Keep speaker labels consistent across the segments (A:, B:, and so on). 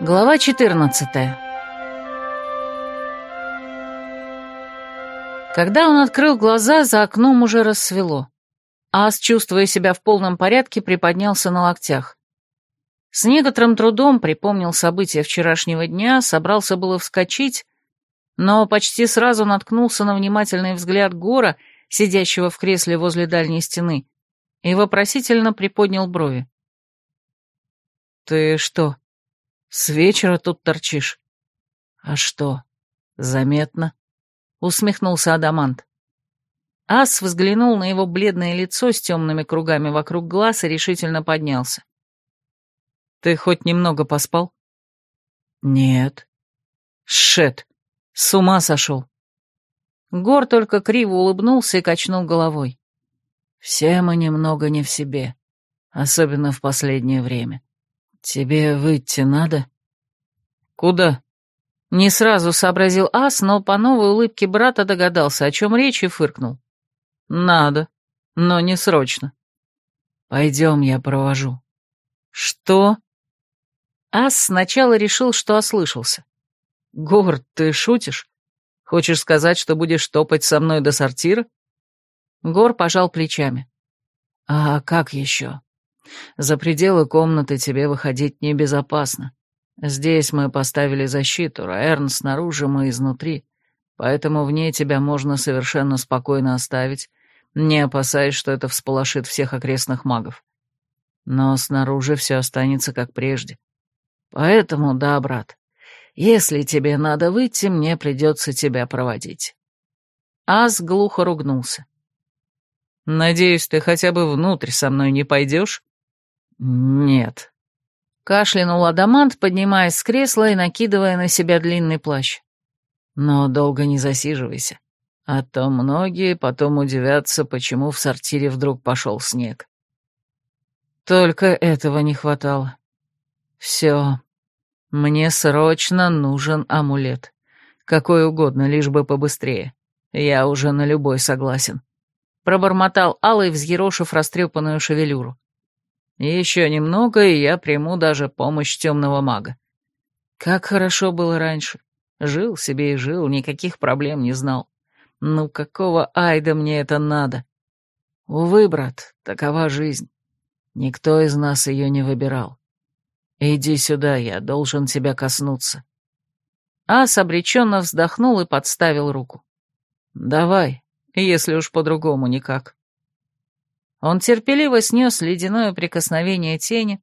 A: Глава 14 Когда он открыл глаза, за окном уже рассвело. Ас, чувствуя себя в полном порядке, приподнялся на локтях. С некоторым трудом припомнил события вчерашнего дня, собрался было вскочить, но почти сразу наткнулся на внимательный взгляд Гора, сидящего в кресле возле дальней стены, и вопросительно приподнял брови. «Ты что, с вечера тут торчишь?» «А что, заметно?» — усмехнулся Адамант. Ас взглянул на его бледное лицо с темными кругами вокруг глаз и решительно поднялся. «Ты хоть немного поспал?» «Нет». «Шет, с ума сошел». Гор только криво улыбнулся и качнул головой. «Все мы немного не в себе, особенно в последнее время. Тебе выйти надо?» «Куда?» Не сразу сообразил Ас, но по новой улыбке брата догадался, о чем речь, и фыркнул. «Надо, но не срочно». «Пойдем, я провожу». «Что?» Ас сначала решил, что ослышался. «Гор, ты шутишь? Хочешь сказать, что будешь топать со мной до сортира?» Гор пожал плечами. «А как еще? За пределы комнаты тебе выходить небезопасно. Здесь мы поставили защиту, Раэрн снаружи, мы изнутри, поэтому вне тебя можно совершенно спокойно оставить, не опасаясь, что это всполошит всех окрестных магов. Но снаружи все останется как прежде. Поэтому, да, брат, если тебе надо выйти, мне придется тебя проводить». Аз глухо ругнулся. «Надеюсь, ты хотя бы внутрь со мной не пойдешь?» «Нет», Кашлянул Адамант, поднимаясь с кресла и накидывая на себя длинный плащ. Но долго не засиживайся, а то многие потом удивятся, почему в сортире вдруг пошел снег. Только этого не хватало. Все. Мне срочно нужен амулет. Какой угодно, лишь бы побыстрее. Я уже на любой согласен. Пробормотал Алый, взъерошив растрепанную шевелюру. Еще немного, и я приму даже помощь темного мага. Как хорошо было раньше. Жил себе и жил, никаких проблем не знал. Ну какого айда мне это надо? Увы, брат, такова жизнь. Никто из нас ее не выбирал. Иди сюда, я должен тебя коснуться. Ас обреченно вздохнул и подставил руку. Давай, если уж по-другому никак. Он терпеливо снес ледяное прикосновение тени,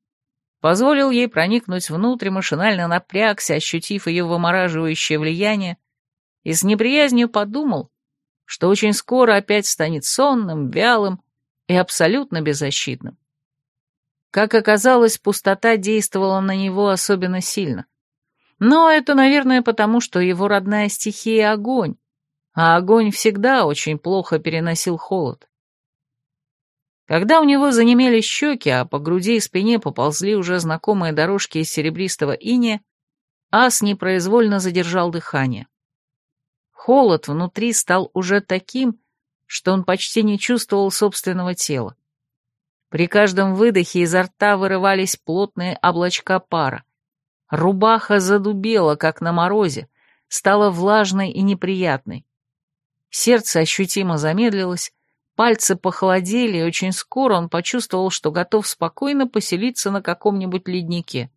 A: позволил ей проникнуть внутрь, машинально напрягся, ощутив ее вымораживающее влияние, и с неприязнью подумал, что очень скоро опять станет сонным, вялым и абсолютно беззащитным. Как оказалось, пустота действовала на него особенно сильно. Но это, наверное, потому, что его родная стихия — огонь, а огонь всегда очень плохо переносил холод. Когда у него занемели щеки, а по груди и спине поползли уже знакомые дорожки из серебристого иния, ас непроизвольно задержал дыхание. Холод внутри стал уже таким, что он почти не чувствовал собственного тела. При каждом выдохе изо рта вырывались плотные облачка пара. Рубаха задубела, как на морозе, стала влажной и неприятной. Сердце ощутимо замедлилось, Пальцы похолодели, и очень скоро он почувствовал, что готов спокойно поселиться на каком-нибудь леднике.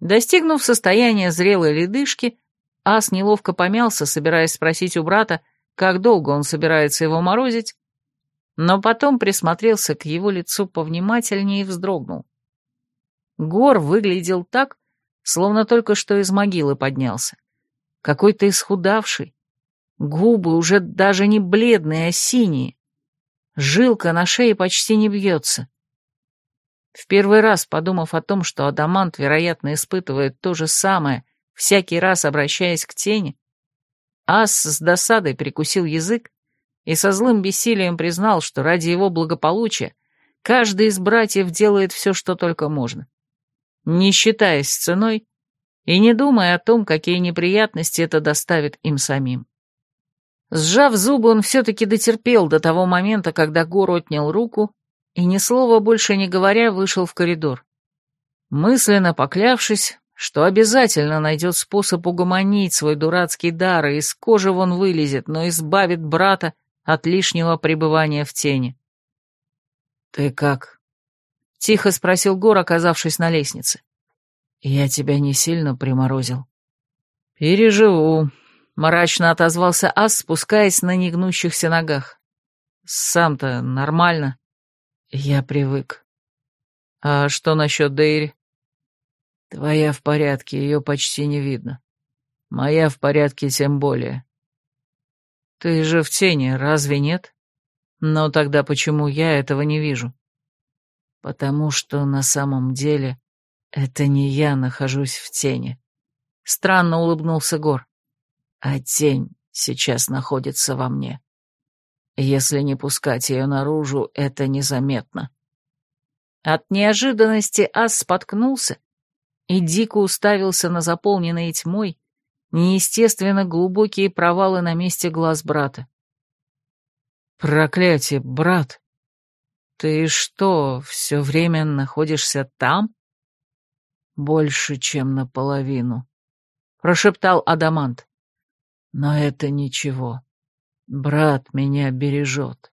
A: Достигнув состояния зрелой ледышки, Ас неловко помялся, собираясь спросить у брата, как долго он собирается его морозить, но потом присмотрелся к его лицу повнимательнее и вздрогнул. Гор выглядел так, словно только что из могилы поднялся. Какой-то исхудавший, Губы уже даже не бледные, а синие. Жилка на шее почти не бьется. В первый раз, подумав о том, что Адамант, вероятно, испытывает то же самое, всякий раз обращаясь к тени, Ас с досадой прикусил язык и со злым бессилием признал, что ради его благополучия каждый из братьев делает все, что только можно. Не считаясь ценой и не думая о том, какие неприятности это доставит им самим. Сжав зубы, он все-таки дотерпел до того момента, когда Гор отнял руку и, ни слова больше не говоря, вышел в коридор. Мысленно поклявшись, что обязательно найдет способ угомонить свой дурацкий дар и из кожи вон вылезет, но избавит брата от лишнего пребывания в тени. «Ты как?» — тихо спросил Гор, оказавшись на лестнице. «Я тебя не сильно приморозил». «Переживу», — мрачно отозвался Ас, спускаясь на негнущихся ногах. «Сам-то нормально. Я привык. А что насчет Дейри?» «Твоя в порядке, ее почти не видно. Моя в порядке тем более». «Ты же в тени, разве нет? Но тогда почему я этого не вижу?» «Потому что на самом деле это не я нахожусь в тени». Странно улыбнулся Гор. «А тень сейчас находится во мне. Если не пускать ее наружу, это незаметно». От неожиданности Ас споткнулся и дико уставился на заполненные тьмой неестественно глубокие провалы на месте глаз брата. «Проклятие, брат! Ты что, все время находишься там?» «Больше, чем наполовину», — прошептал Адамант. «Но это ничего. Брат меня бережет.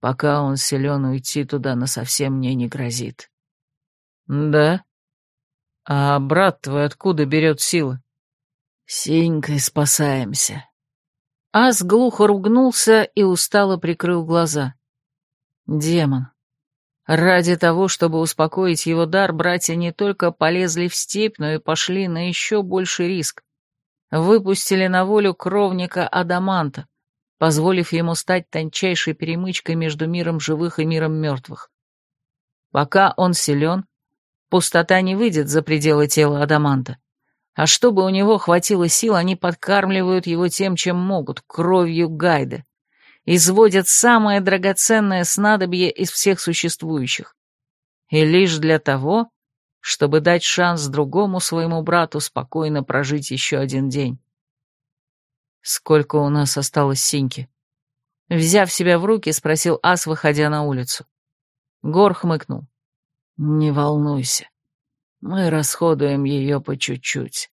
A: Пока он силен уйти туда, насовсем мне не грозит». «Да? А брат твой откуда берет силы?» Синькой спасаемся. Ас глухо ругнулся и устало прикрыл глаза. Демон. Ради того, чтобы успокоить его дар, братья не только полезли в степь, но и пошли на еще больший риск. Выпустили на волю кровника Адаманта, позволив ему стать тончайшей перемычкой между миром живых и миром мертвых. Пока он силен, пустота не выйдет за пределы тела Адаманта. А чтобы у него хватило сил, они подкармливают его тем, чем могут, кровью гайда. Изводят самое драгоценное снадобье из всех существующих. И лишь для того, чтобы дать шанс другому своему брату спокойно прожить еще один день. «Сколько у нас осталось синьки?» Взяв себя в руки, спросил Ас, выходя на улицу. Гор хмыкнул. «Не волнуйся. Мы расходуем ее по чуть-чуть.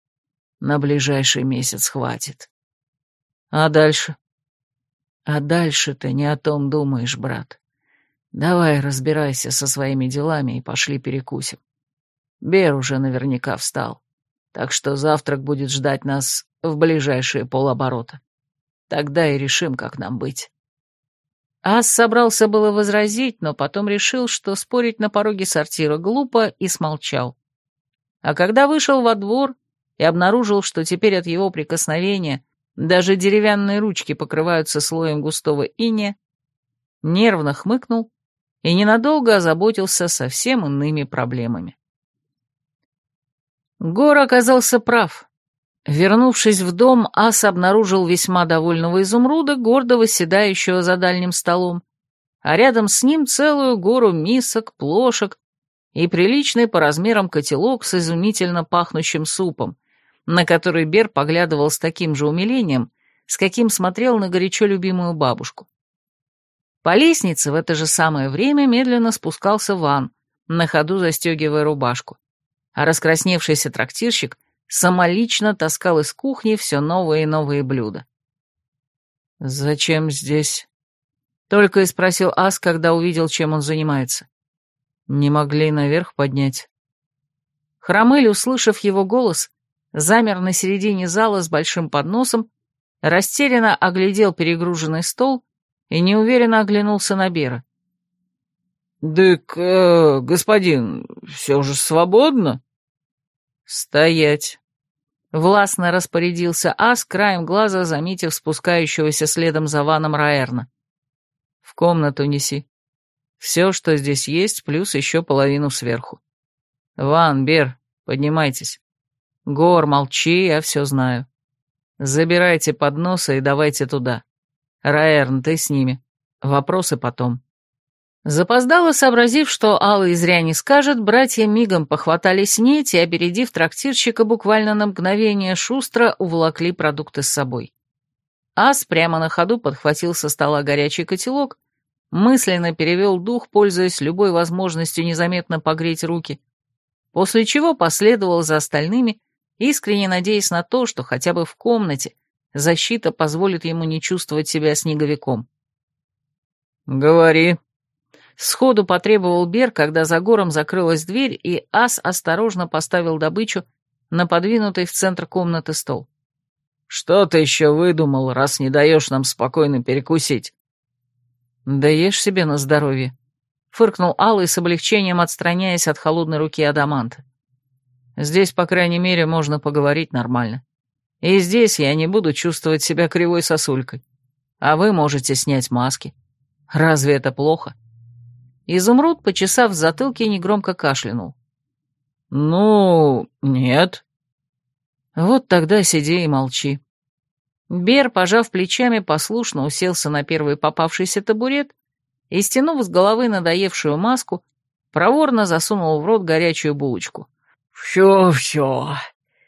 A: На ближайший месяц хватит. А дальше? А дальше ты не о том думаешь, брат. Давай разбирайся со своими делами и пошли перекусим. Бер уже наверняка встал, так что завтрак будет ждать нас в ближайшие полоборота. Тогда и решим, как нам быть. Ас собрался было возразить, но потом решил, что спорить на пороге сортира глупо, и смолчал. А когда вышел во двор и обнаружил, что теперь от его прикосновения даже деревянные ручки покрываются слоем густого иния, нервно хмыкнул и ненадолго озаботился совсем иными проблемами. Гор оказался прав. Вернувшись в дом, Ас обнаружил весьма довольного изумруда, гордо восседающего за дальним столом, а рядом с ним целую гору мисок, плошек и приличный по размерам котелок с изумительно пахнущим супом, на который Бер поглядывал с таким же умилением, с каким смотрел на горячо любимую бабушку. По лестнице в это же самое время медленно спускался Ван, на ходу застегивая рубашку, а раскрасневшийся трактирщик самолично таскал из кухни все новые и новые блюда. «Зачем здесь?» — только и спросил Ас, когда увидел, чем он занимается. Не могли наверх поднять. Хромель, услышав его голос, замер на середине зала с большим подносом, растерянно оглядел перегруженный стол и неуверенно оглянулся на Бера. «Дык, э, господин, все же свободно?» «Стоять!» Властно распорядился Ас, краем глаза заметив спускающегося следом за ваном Раэрна. «В комнату неси». Все, что здесь есть, плюс еще половину сверху. Ван, Бер, поднимайтесь. Гор, молчи, я все знаю. Забирайте подносы и давайте туда. Раэрн, ты с ними. Вопросы потом. Запоздало, сообразив, что Алла зря не скажет, братья мигом похватали снеть и, опередив трактирщика буквально на мгновение, шустро уволокли продукты с собой. Ас прямо на ходу подхватил со стола горячий котелок мысленно перевел дух, пользуясь любой возможностью незаметно погреть руки, после чего последовал за остальными искренне надеясь на то, что хотя бы в комнате защита позволит ему не чувствовать себя снеговиком.
B: «Говори»,
A: Сходу потребовал Бер, когда за гором закрылась дверь, и ас осторожно поставил добычу на подвинутый в центр комнаты стол.
B: «Что ты еще выдумал, раз не даешь нам спокойно перекусить?»
A: «Да ешь себе на здоровье», — фыркнул Алый с облегчением, отстраняясь от холодной руки Адаманта. «Здесь, по крайней мере, можно поговорить нормально. И здесь я не буду чувствовать себя кривой сосулькой. А вы можете снять маски. Разве это плохо?» Изумруд, почесав в затылке, негромко кашлянул.
B: «Ну, нет».
A: «Вот тогда сиди и молчи». Бер, пожав плечами, послушно уселся на первый попавшийся табурет и, стянув с головы надоевшую маску, проворно засунул в рот горячую булочку.
B: «Все-все,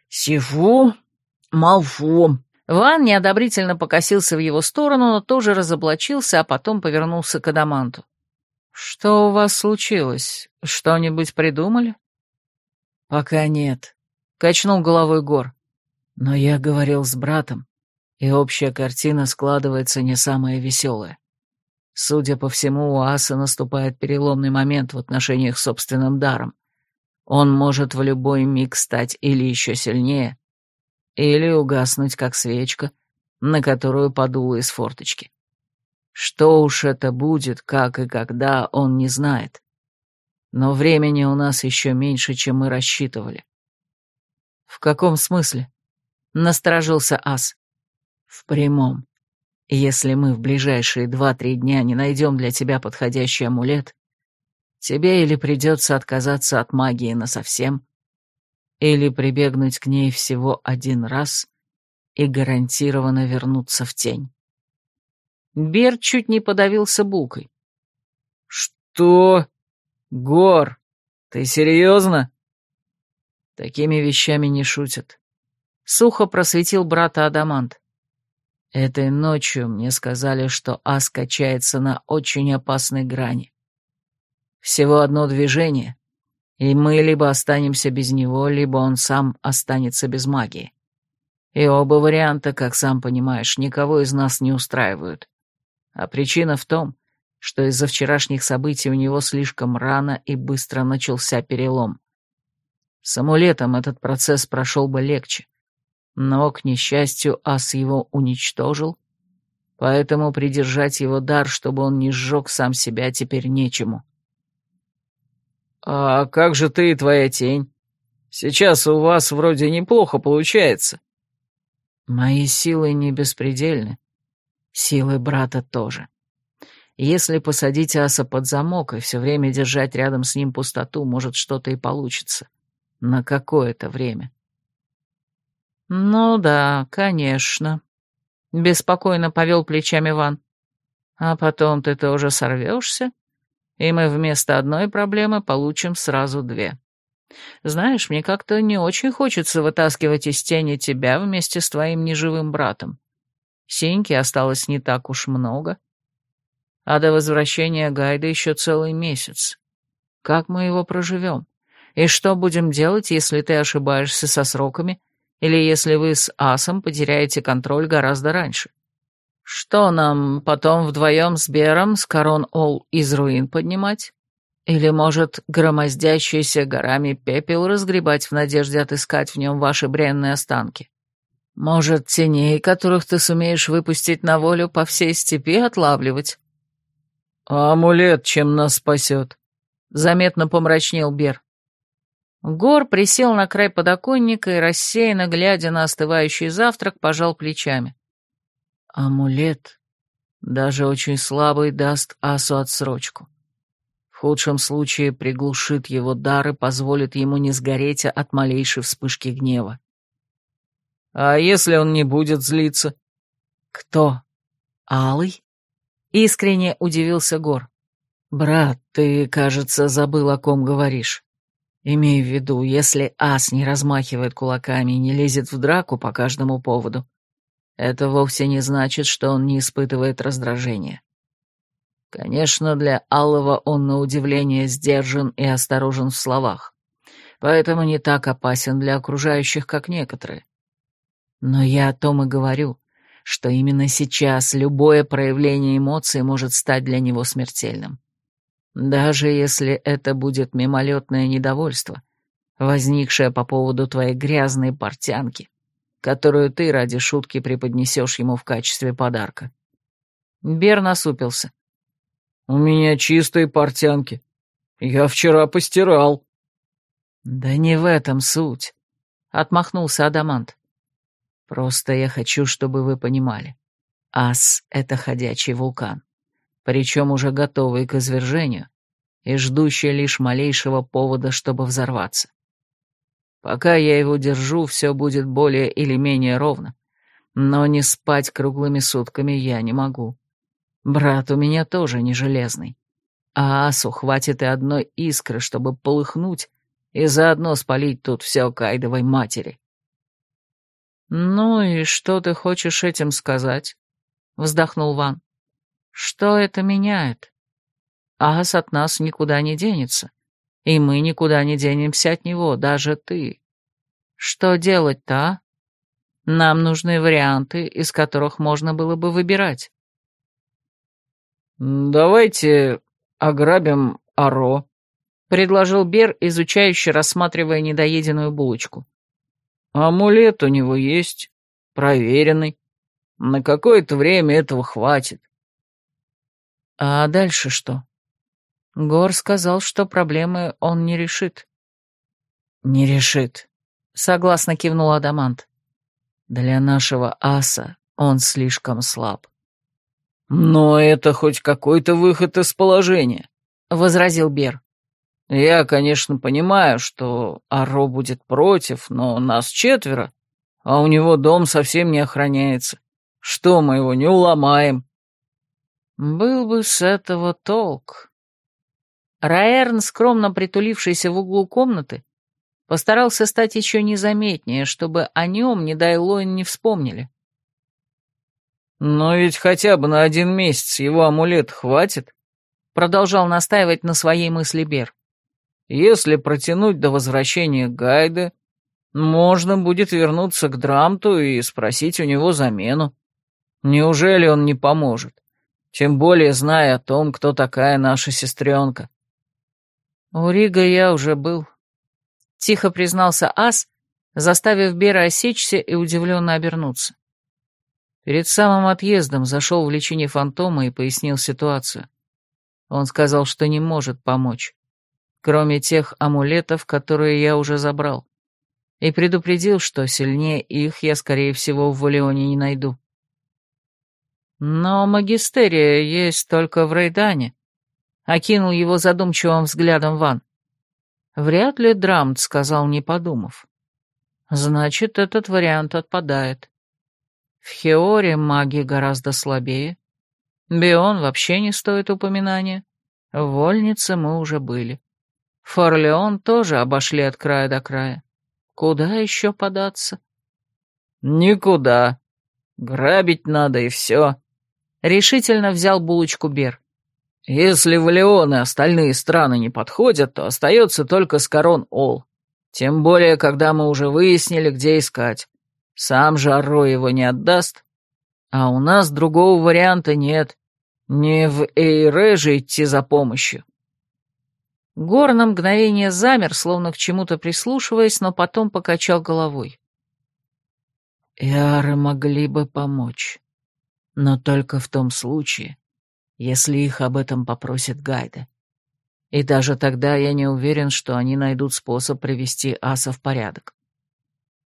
B: сижу, молчу».
A: Ван неодобрительно покосился в его сторону, но тоже разоблачился, а потом повернулся к Адаманту. «Что у вас случилось? Что-нибудь придумали?»
B: «Пока нет», — качнул головой Гор. «Но я говорил с братом, и общая картина складывается не самая веселая. Судя по всему, у Аса наступает переломный момент в отношениях с собственным даром. Он может в любой миг стать или еще сильнее, или угаснуть, как свечка, на которую подуло из форточки. Что уж это будет, как и когда, он не знает. Но времени у нас еще меньше, чем мы рассчитывали.
A: В каком смысле? Насторожился Ас.
B: В прямом. Если мы в ближайшие два-три дня не найдем для тебя подходящий амулет, тебе или придется отказаться от магии насовсем, или прибегнуть к ней всего один раз и гарантированно вернуться в тень.
A: Бер чуть не подавился булкой.
B: «Что? Гор, ты серьезно?» Такими вещами не шутят.
A: Сухо просветил брата Адамант.
B: Этой ночью мне сказали, что Ас качается на очень опасной грани. Всего одно движение, и мы либо останемся без него, либо он сам останется без магии. И оба варианта, как сам понимаешь, никого из нас не устраивают. А причина в том, что из-за вчерашних событий у него слишком рано и быстро начался перелом. С амулетом этот процесс прошел бы легче, но, к несчастью, ас его уничтожил, поэтому придержать его дар, чтобы он не сжег сам себя, теперь нечему. «А как же ты и твоя тень? Сейчас у вас вроде неплохо получается». «Мои силы не беспредельны», Силы брата тоже. Если посадить аса под замок и все время держать рядом с ним пустоту, может, что-то и получится. На какое-то время.
A: «Ну да, конечно», — беспокойно повел плечами Ван. «А потом ты тоже сорвешься, и мы вместо одной проблемы получим сразу две. Знаешь, мне как-то не очень хочется вытаскивать из тени тебя вместе с твоим неживым братом. Сеньки осталось не так уж много. А до возвращения Гайда еще целый месяц. Как мы его проживем? И что будем делать, если ты ошибаешься со сроками, или если вы с Асом потеряете контроль гораздо раньше? Что нам потом вдвоем с Бером с Корон Ол из руин поднимать? Или, может, громоздящийся горами пепел разгребать в надежде отыскать в нем ваши бренные останки? Может, теней, которых ты сумеешь выпустить на волю по всей степи, отлавливать?
B: А амулет чем нас спасет?
A: Заметно помрачнел Бер. Гор присел на край подоконника и, рассеянно глядя на остывающий завтрак, пожал плечами.
B: Амулет, даже очень слабый, даст Асу отсрочку. В худшем случае приглушит его дар и позволит ему не сгореть от малейшей вспышки гнева.
A: А если он не будет злиться?
B: Кто? Алый?
A: Искренне удивился Гор.
B: Брат, ты, кажется, забыл, о ком говоришь. Имей в виду, если ас не размахивает кулаками и не лезет в драку по каждому поводу, это вовсе не значит, что он не испытывает раздражения. Конечно, для Аллова он на удивление сдержан и осторожен в словах.
A: поэтому не так опасен для окружающих, как некоторые. Но я о том и говорю, что именно сейчас любое проявление эмоций может стать для него смертельным. Даже если это будет мимолетное недовольство, возникшее по поводу твоей грязной портянки, которую ты ради шутки преподнесешь ему в качестве подарка. Бер насупился. «У меня чистые портянки. Я вчера постирал». «Да не в этом суть», — отмахнулся Адамант. «Просто я хочу, чтобы вы понимали. Ас — это ходячий вулкан, причем уже готовый к извержению и ждущий лишь малейшего повода, чтобы взорваться. Пока я его держу, все будет более или менее ровно, но не спать круглыми сутками я не могу. Брат у меня тоже не железный, а Асу хватит и одной искры, чтобы полыхнуть и заодно спалить тут все кайдовой матери. «Ну и что ты хочешь этим сказать?» — вздохнул Ван. «Что это меняет? Ас от нас никуда не денется, и мы никуда не денемся от него, даже ты. Что делать-то, а? Нам нужны варианты, из которых можно было бы выбирать». «Давайте ограбим Аро», — предложил Бер, изучающе рассматривая недоеденную булочку. Амулет у него есть, проверенный. На какое-то время этого хватит. А дальше что? Гор сказал, что проблемы он не решит. Не решит, согласно кивнул Адамант. Для нашего аса он слишком слаб. Но это хоть какой-то выход из положения, возразил Бер. Я, конечно, понимаю, что Аро будет против, но нас четверо, а у него дом совсем не охраняется. Что, мы его не уломаем?» «Был бы с этого толк». Раэрн, скромно притулившийся в углу комнаты, постарался стать еще незаметнее, чтобы о нем, не дай Лоин, не вспомнили. «Но ведь хотя бы на один месяц его амулет хватит», — продолжал настаивать на своей мысли Бер. Если протянуть до возвращения Гайда, можно будет вернуться к Драмту и спросить у него замену. Неужели он не поможет? Тем более зная о том, кто такая наша сестренка. У Рига я уже был. Тихо признался Ас, заставив Бера осечься и удивленно обернуться. Перед самым отъездом зашел в лечение фантома и пояснил ситуацию. Он сказал, что не может помочь кроме тех амулетов, которые я уже забрал, и предупредил, что сильнее их я, скорее всего, в Валионе не найду. Но магистерия есть только в Рейдане, окинул его задумчивым взглядом Ван. Вряд ли Драмт сказал, не подумав. Значит, этот вариант отпадает. В Хеоре маги гораздо слабее. Бион вообще не стоит упоминания. В Вольнице мы уже были. Форлеон тоже обошли от края до края. Куда еще податься? Никуда. Грабить надо и все. Решительно взял булочку Бер. Если в Леон и остальные страны не подходят, то остается только Скорон Ол. Тем более, когда мы уже выяснили, где искать. Сам же Арро его не отдаст. А у нас другого варианта нет. Не в Эйре же идти за помощью. Гор на мгновение замер, словно к чему-то прислушиваясь, но потом покачал головой. Иары могли бы помочь, но только в том случае, если их об этом попросит Гайда. И даже тогда я не уверен, что они найдут способ привести аса в порядок.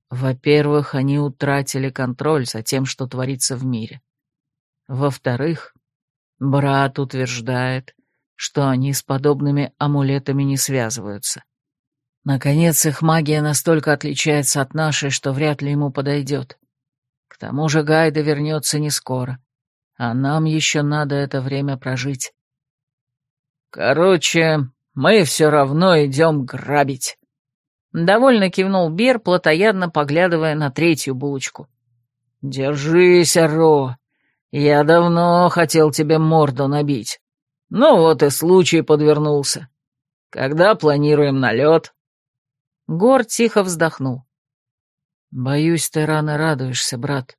A: Во-первых, они утратили контроль за тем, что творится в мире. Во-вторых, брат утверждает, что они с подобными амулетами не связываются. Наконец, их магия настолько отличается от нашей, что вряд ли ему подойдет. К тому же Гайда вернется не скоро, а нам еще надо это время прожить. Короче, мы все равно идем грабить. Довольно кивнул Бер, плотоядно поглядывая на третью булочку. «Держись, Ро. Я давно хотел тебе морду набить. Ну вот и случай подвернулся. Когда планируем налет?» Гор тихо вздохнул.
B: «Боюсь, ты рано радуешься, брат».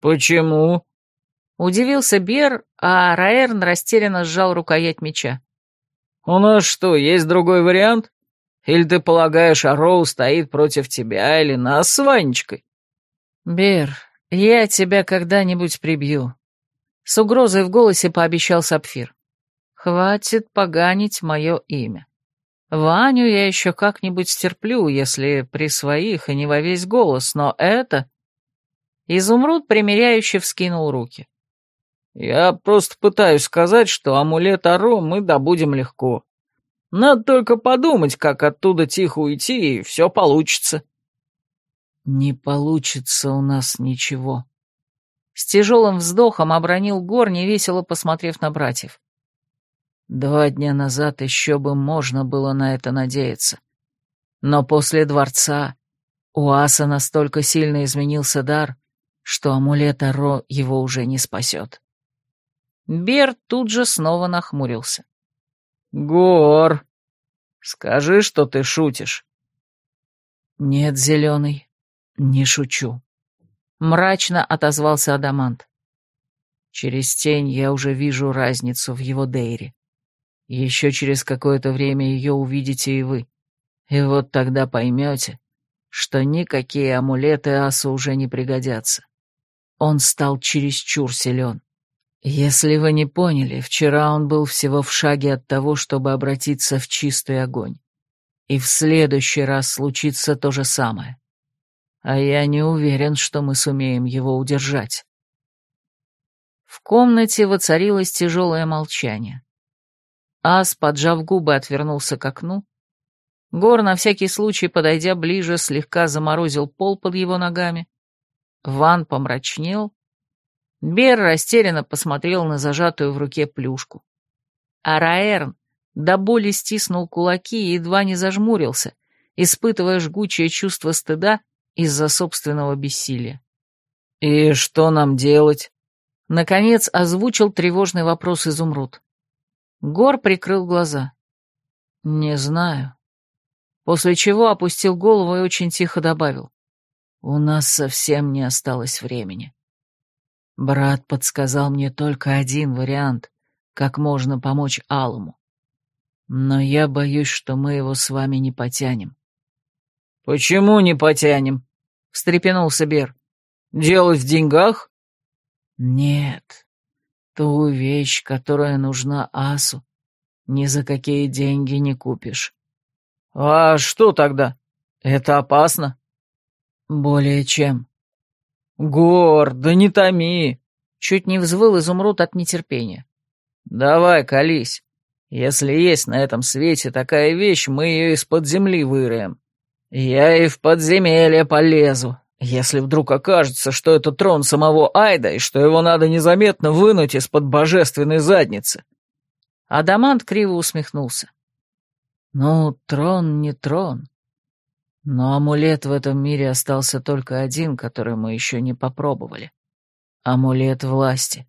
C: «Почему?»
A: Удивился Бер, а Раэрн растерянно сжал рукоять меча.
C: «У нас что, есть другой вариант? Или ты полагаешь, Ароу стоит против тебя или нас с Ванечкой?»
A: «Бер, я тебя когда-нибудь прибью», — с угрозой в голосе пообещал Сапфир. «Хватит поганить мое имя. Ваню я еще как-нибудь стерплю, если при своих и не во весь голос, но это...» Изумруд примиряюще вскинул руки.
C: «Я просто пытаюсь сказать, что амулет Аро мы добудем легко. Надо только подумать, как оттуда тихо уйти, и все получится».
B: «Не получится у нас ничего».
A: С тяжелым вздохом обронил Гор, невесело посмотрев на братьев.
B: Два дня назад еще бы можно было на это надеяться. Но после дворца у Аса настолько сильно изменился дар, что амулет Аро его уже не спасет.
A: Бер тут же снова нахмурился.
C: «Гор, скажи, что ты шутишь».
B: «Нет, Зеленый, не шучу», — мрачно отозвался Адамант. «Через тень я уже вижу разницу в его дейре. Еще через какое-то время ее увидите и вы. И вот тогда поймете, что никакие амулеты Асу уже не пригодятся. Он стал чересчур силен. Если вы не поняли, вчера он был всего в шаге от того, чтобы обратиться в чистый огонь. И в следующий раз случится то же самое. А я не уверен, что мы сумеем его удержать.
A: В комнате воцарилось тяжелое молчание. Ас, поджав губы, отвернулся к окну. Гор, на всякий случай, подойдя ближе, слегка заморозил пол под его ногами. Ван помрачнел. Бер растерянно посмотрел на зажатую в руке плюшку. А Раэрн до боли стиснул кулаки и едва не зажмурился, испытывая жгучее чувство стыда из-за собственного бессилия.
C: «И что нам делать?»
A: Наконец озвучил тревожный вопрос Изумруд. Гор прикрыл глаза. «Не знаю». После чего опустил голову и очень тихо добавил. У нас совсем не осталось времени. Брат подсказал мне только один вариант, как можно помочь Алому. Но я боюсь, что мы его с вами не потянем.
C: «Почему не потянем?» — встрепенулся Бер. «Дело в деньгах?»
B: «Нет. Ту вещь, которая нужна Асу, ни за какие деньги не купишь».
C: «А что тогда? Это опасно?»
B: «Более чем».
C: «Гор, да не томи!»
A: Чуть не взвыл изумруд от нетерпения.
C: «Давай, колись. Если есть на этом свете такая вещь, мы ее из-под земли выроем. Я и в подземелье полезу, если вдруг окажется, что это трон самого Айда, и что его надо незаметно вынуть из-под божественной задницы».
A: Адамант криво усмехнулся.
B: «Ну, трон не трон. Но амулет в этом мире остался только один, который мы еще не попробовали. Амулет власти.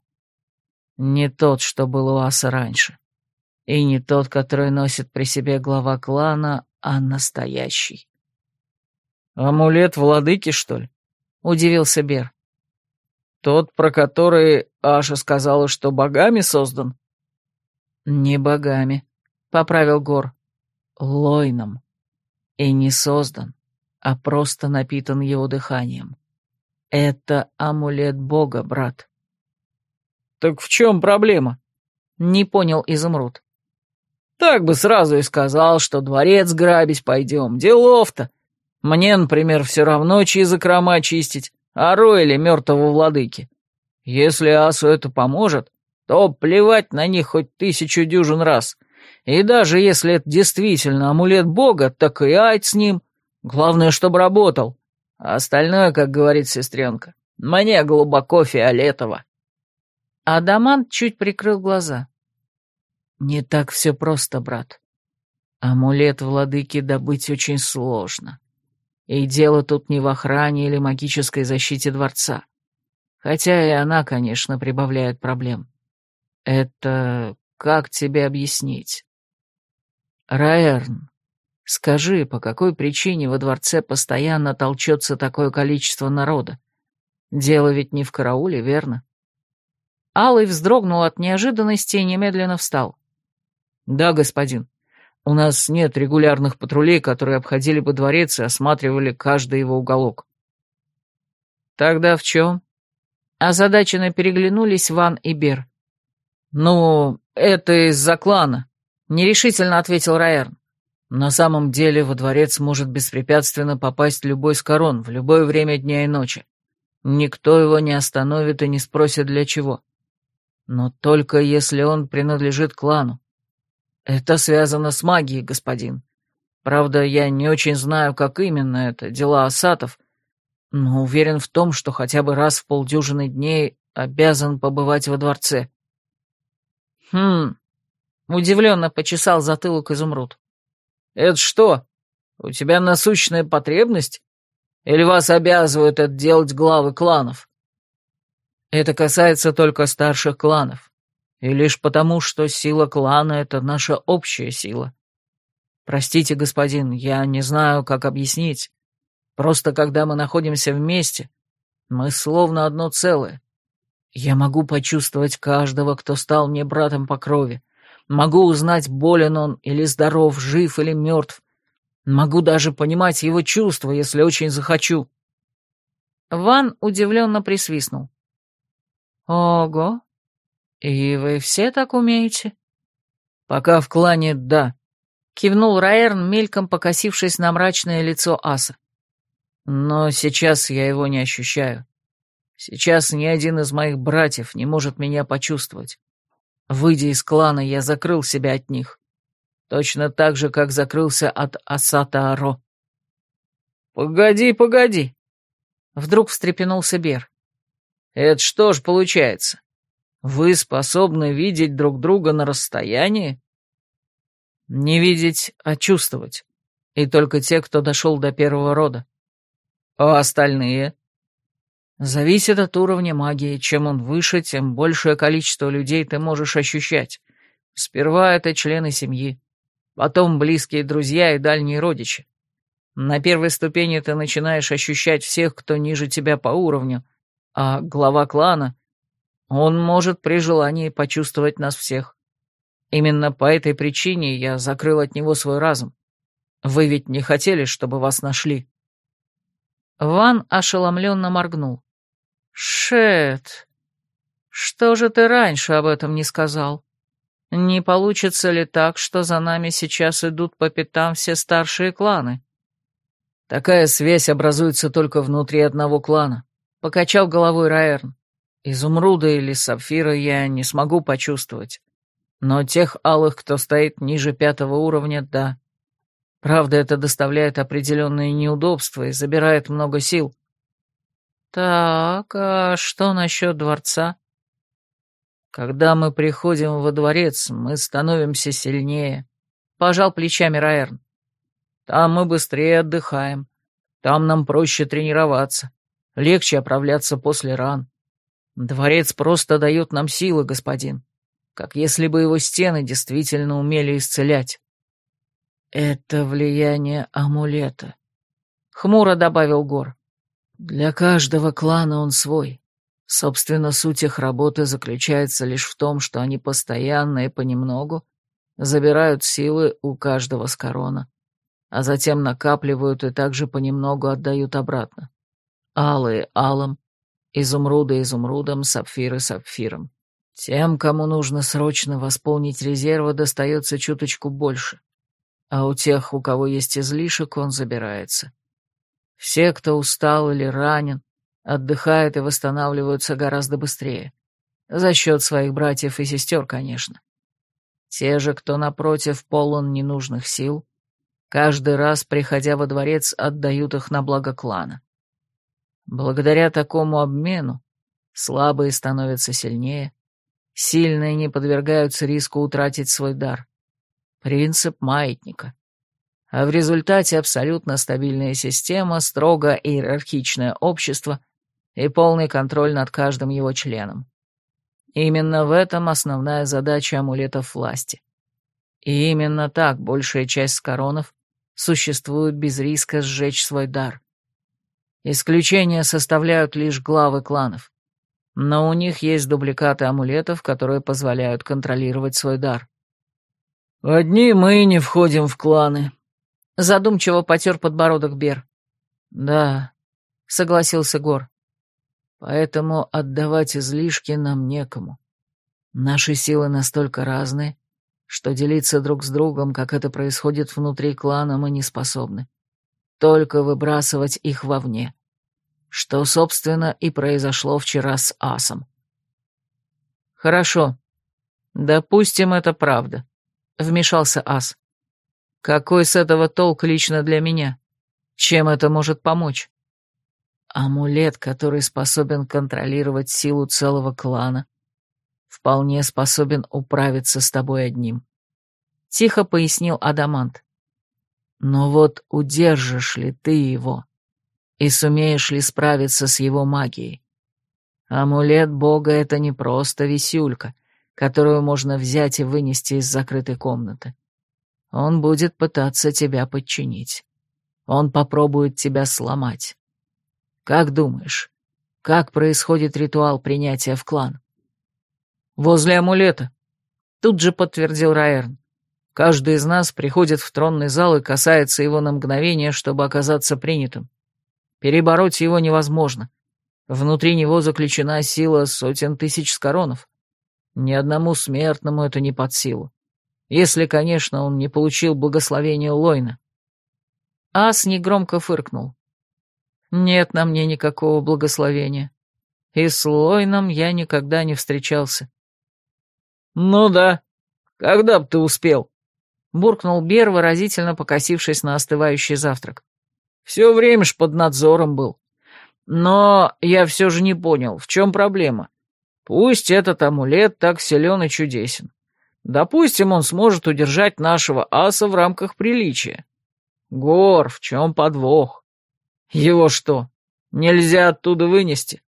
B: Не тот, что был у Аса раньше. И не тот, который носит при себе глава клана, а настоящий.
C: «Амулет владыки, что ли?»
A: — удивился Бер.
C: «Тот, про который Аша сказала, что богами создан?»
B: «Не богами», — поправил Гор. «Лойном» и не создан, а просто напитан его дыханием. Это амулет Бога, брат.
C: Так в чем проблема?
A: Не понял Изумруд.
C: Так бы сразу и сказал, что дворец грабить пойдем, делов-то. Мне, например, все равно чьи закрома чистить, а или мертвого владыки. Если Асу это поможет, то плевать на них хоть тысячу дюжин раз. И даже если это действительно амулет бога, так и ать с ним. Главное, чтобы работал. А остальное, как говорит сестренка, мне глубоко фиолетово.
A: Адамант чуть прикрыл глаза.
B: Не так все просто, брат. Амулет владыки добыть очень сложно. И дело тут не в охране или магической защите дворца. Хотя и она, конечно, прибавляет проблем. Это как тебе объяснить? Раэрн,
A: Скажи, по какой причине во дворце постоянно толчется такое количество народа? Дело ведь не в карауле, верно? Алый вздрогнул от неожиданности и немедленно встал. «Да, господин. У нас нет регулярных патрулей, которые обходили бы дворец и осматривали каждый его уголок». «Тогда в чем?» Озадаченно переглянулись Ван и Бер. «Ну, это из-за клана», — нерешительно ответил Раэрн. На самом деле во дворец может беспрепятственно попасть любой с корон в любое время дня и ночи. Никто его не остановит и не спросит для чего. Но только если он принадлежит клану. Это связано с магией, господин. Правда, я не очень знаю, как именно это, дела Асатов, но уверен в том, что хотя бы раз в полдюжины дней обязан побывать во дворце. Хм, удивленно почесал затылок изумруд. «Это что, у тебя насущная потребность? Или вас обязывают это делать главы кланов?» «Это касается только старших кланов. И лишь потому, что сила клана — это наша общая сила. Простите, господин, я не знаю, как объяснить. Просто когда мы находимся вместе, мы словно одно целое. Я могу почувствовать каждого, кто стал мне братом по крови, Могу узнать, болен он или здоров, жив или мертв. Могу даже понимать его чувства, если очень захочу. Ван удивленно присвистнул. Ого, и вы все так умеете? Пока в клане да. Кивнул Раэрн, мельком покосившись на мрачное лицо Аса. Но сейчас я его не ощущаю. Сейчас ни один из моих братьев не может меня почувствовать. Выйдя из клана, я закрыл себя от них. Точно так же, как закрылся от Асата Аро. «Погоди, погоди!» Вдруг встрепенулся Бер. «Это что ж получается? Вы способны видеть друг друга на расстоянии?» «Не видеть, а чувствовать. И только те, кто дошел до первого рода. А остальные?» Зависит от уровня магии. Чем он выше, тем большее количество людей ты можешь ощущать. Сперва это члены семьи, потом близкие друзья и дальние родичи. На первой ступени ты начинаешь ощущать всех, кто ниже тебя по уровню, а глава клана, он может при желании почувствовать нас всех. Именно по этой причине я закрыл от него свой разум. Вы ведь не хотели, чтобы вас нашли?» Ван ошеломленно моргнул. «Шет, что же ты раньше об этом не сказал? Не получится ли так, что за нами сейчас идут по пятам все старшие кланы?» «Такая связь образуется только внутри одного клана», — покачал головой Раэрн. «Изумруда или сапфира я не смогу почувствовать. Но тех алых, кто стоит ниже пятого уровня, да. Правда, это доставляет определенные неудобства и забирает много сил. Так, а что насчет дворца? Когда мы приходим во дворец, мы становимся сильнее. Пожал плечами Раэрн. Там мы быстрее отдыхаем. Там нам проще тренироваться. Легче оправляться после ран. Дворец просто дает нам силы, господин. Как если бы его стены действительно умели исцелять. Это влияние амулета. Хмуро добавил Гор. Для каждого клана он свой. Собственно, суть их работы заключается лишь в том, что они постоянно и понемногу забирают силы у каждого с корона, а затем накапливают и также понемногу отдают обратно. Алые — алым, изумруды — изумрудом, сапфиры — сапфиром. Тем, кому нужно срочно восполнить резервы, достается чуточку больше, а у тех, у кого есть излишек, он забирается. Все, кто устал или ранен, отдыхают и восстанавливаются гораздо быстрее. За счет своих братьев и сестер, конечно. Те же, кто, напротив, полон ненужных сил, каждый раз, приходя во дворец, отдают их на благо клана. Благодаря такому обмену слабые становятся сильнее, сильные не подвергаются риску утратить свой дар. Принцип маятника а в результате абсолютно стабильная система, строго иерархичное общество и полный контроль над каждым его членом. Именно в этом основная задача амулетов власти. И именно так большая часть скоронов существуют без риска сжечь свой дар. Исключения составляют лишь главы кланов. Но у них есть дубликаты амулетов, которые позволяют контролировать свой дар.
C: «Одни мы не входим в кланы», —
A: задумчиво потер подбородок Бер.
B: «Да», — согласился Гор. «Поэтому отдавать излишки нам некому. Наши силы настолько разные, что делиться друг с другом, как это происходит внутри клана, мы не способны. Только выбрасывать их вовне. Что, собственно, и произошло вчера с Асом.
A: «Хорошо. Допустим, это правда», — вмешался Ас. «Какой с этого толк лично для меня? Чем это может помочь?»
B: «Амулет, который способен контролировать силу целого клана, вполне способен управиться с тобой одним», — тихо пояснил Адамант. «Но вот удержишь ли ты его и сумеешь ли справиться с его магией? Амулет Бога — это не просто висюлька, которую можно взять и вынести из закрытой комнаты. Он будет пытаться тебя подчинить. Он попробует тебя сломать. Как думаешь, как происходит ритуал принятия в клан?»
A: «Возле амулета», — тут же подтвердил Раэрн. «Каждый из нас приходит в тронный зал и касается его на мгновение, чтобы оказаться принятым. Перебороть его невозможно. Внутри него заключена сила сотен тысяч скоронов. Ни одному смертному это не под силу. Если, конечно, он не получил благословения Лойна». Ас негромко фыркнул. «Нет на мне никакого благословения. И с Лойном я никогда не встречался.
C: «Ну да. Когда б ты успел?»
A: — буркнул Бер, выразительно покосившись на остывающий завтрак.
C: «Все время ж под надзором был. Но я все же не понял, в чем проблема. Пусть этот амулет так силен и чудесен. Допустим, он сможет удержать нашего аса в рамках приличия. Гор, в чем подвох? Его что, нельзя оттуда вынести?»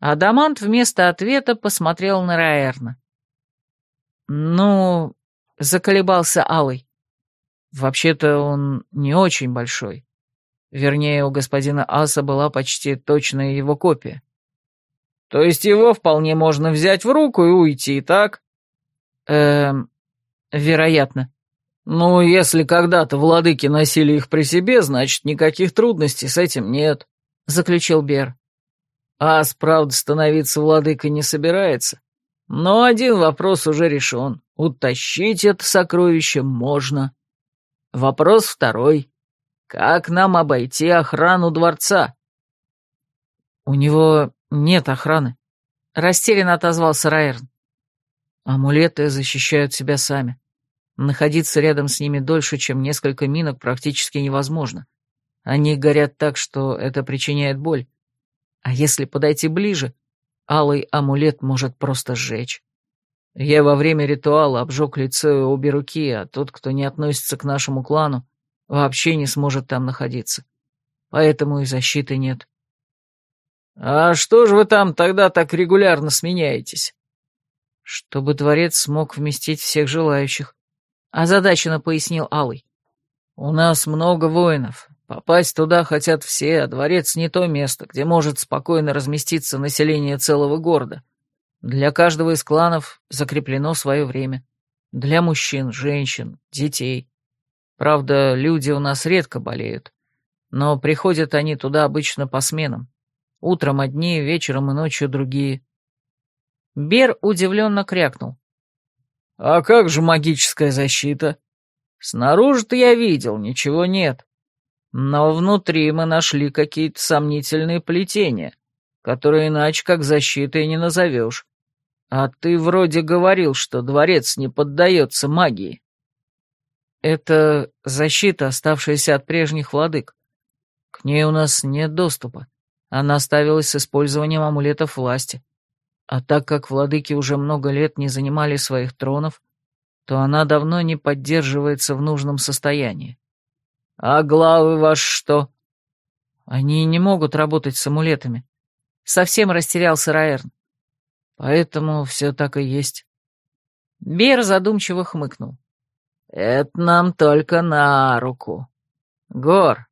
A: Адамант вместо ответа посмотрел на Раэрна. «Ну...» — заколебался Алый. «Вообще-то он не очень большой. Вернее, у господина Аса была почти точная его копия».
C: «То есть его вполне можно взять в руку и уйти, так?»
A: «Эм... Вероятно».
C: «Ну, если когда-то владыки носили их при себе, значит, никаких трудностей с этим нет», — заключил Бер. «Ас, правда, становиться владыкой не собирается, но один вопрос уже решен. Утащить это сокровище можно. Вопрос второй. Как нам обойти охрану дворца?
A: У него нет охраны. Растерянно отозвался Райерн. Амулеты защищают себя сами. Находиться рядом с ними дольше, чем несколько минок, практически невозможно. Они горят так, что это причиняет боль. А если подойти ближе, Алый амулет может просто сжечь. Я во время ритуала обжег лицо и обе руки, а тот, кто не относится к нашему клану, вообще не сможет там находиться. Поэтому и защиты нет.
C: «А что же вы там тогда так регулярно сменяетесь?»
A: «Чтобы дворец смог вместить всех желающих», — озадаченно пояснил Алый. «У нас много воинов, Попасть туда хотят все, а дворец не то место, где может спокойно разместиться население целого города. Для каждого из кланов закреплено свое время. Для мужчин, женщин, детей. Правда, люди у нас редко болеют, но приходят они туда обычно по сменам. Утром одни, вечером и ночью другие. Бер удивленно крякнул.
C: «А как же магическая защита? Снаружи-то я видел, ничего нет». Но внутри мы нашли какие-то сомнительные плетения, которые иначе как защитой не назовешь. А ты вроде говорил, что дворец не поддается магии.
A: Это защита, оставшаяся от прежних владык. К ней у нас нет доступа. Она ставилась с использованием амулетов власти. А так как владыки уже много лет не занимали своих тронов, то она давно не поддерживается в нужном состоянии.
C: «А главы ваши что?»
A: «Они не могут работать с амулетами». Совсем растерялся Раэрн. «Поэтому все так и есть». Бер задумчиво хмыкнул.
B: Это нам только на руку. Гор,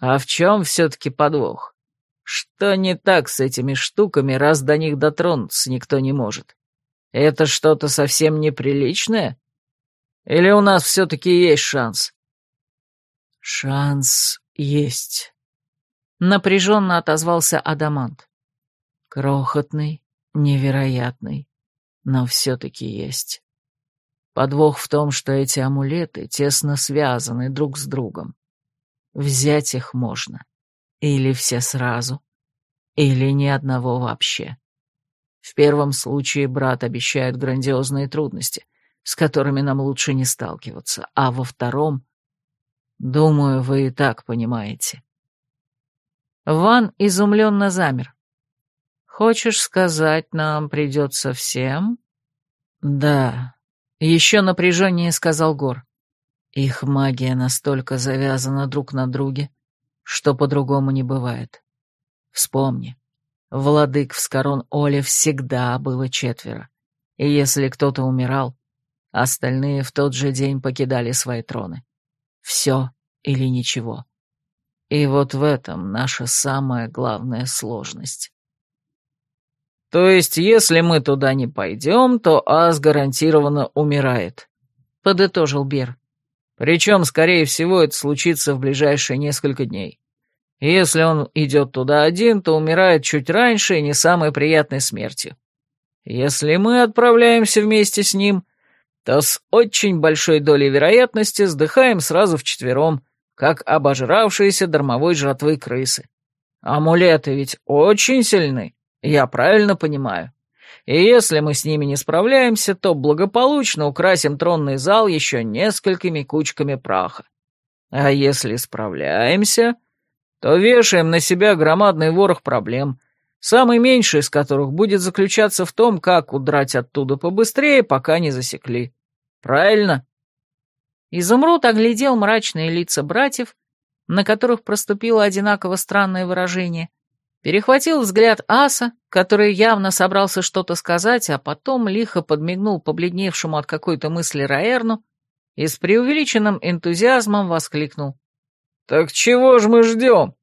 B: а в чем все-таки подвох? Что не так с этими штуками, раз до них дотронуться никто не может? Это что-то совсем неприличное? Или у нас все-таки есть шанс?
A: Шанс есть. Напряженно отозвался Адамант. Крохотный, невероятный, но все-таки есть. Подвох в том, что эти амулеты тесно связаны друг с другом. Взять их можно. Или все сразу, или ни одного вообще. В первом случае брат обещает грандиозные трудности, с которыми нам лучше не сталкиваться, а во втором... Думаю, вы и так понимаете. Ван изумленно замер. «Хочешь сказать, нам придется всем?» «Да», — еще напряженнее сказал Гор. «Их магия настолько завязана друг на друге, что по-другому не бывает. Вспомни, владык в Скорон Оле всегда было четверо, и если кто-то умирал, остальные в тот же день покидали свои троны. Все или ничего. И вот в этом наша самая главная сложность.
C: То есть, если мы туда не пойдем, то Ас гарантированно умирает, подытожил Бер. Причем, скорее всего, это случится в ближайшие несколько дней. Если он идет туда один, то умирает чуть раньше и не самой приятной смертью. Если мы отправляемся вместе с ним, то с очень большой долей вероятности сдыхаем сразу вчетвером, как обожравшиеся дармовой жратвы крысы. Амулеты ведь очень сильны, я правильно понимаю. И если мы с ними не справляемся, то благополучно украсим тронный зал еще несколькими кучками праха. А если справляемся, то вешаем на себя громадный ворох проблем, самый меньший из которых будет заключаться в том, как удрать оттуда побыстрее, пока не засекли. Правильно?
A: Изумруд оглядел мрачные лица братьев, на которых проступило одинаково странное выражение, перехватил взгляд аса, который явно собрался что-то сказать, а потом лихо подмигнул побледневшему от какой-то мысли Раэрну и с преувеличенным энтузиазмом воскликнул.
C: «Так чего ж мы ждем?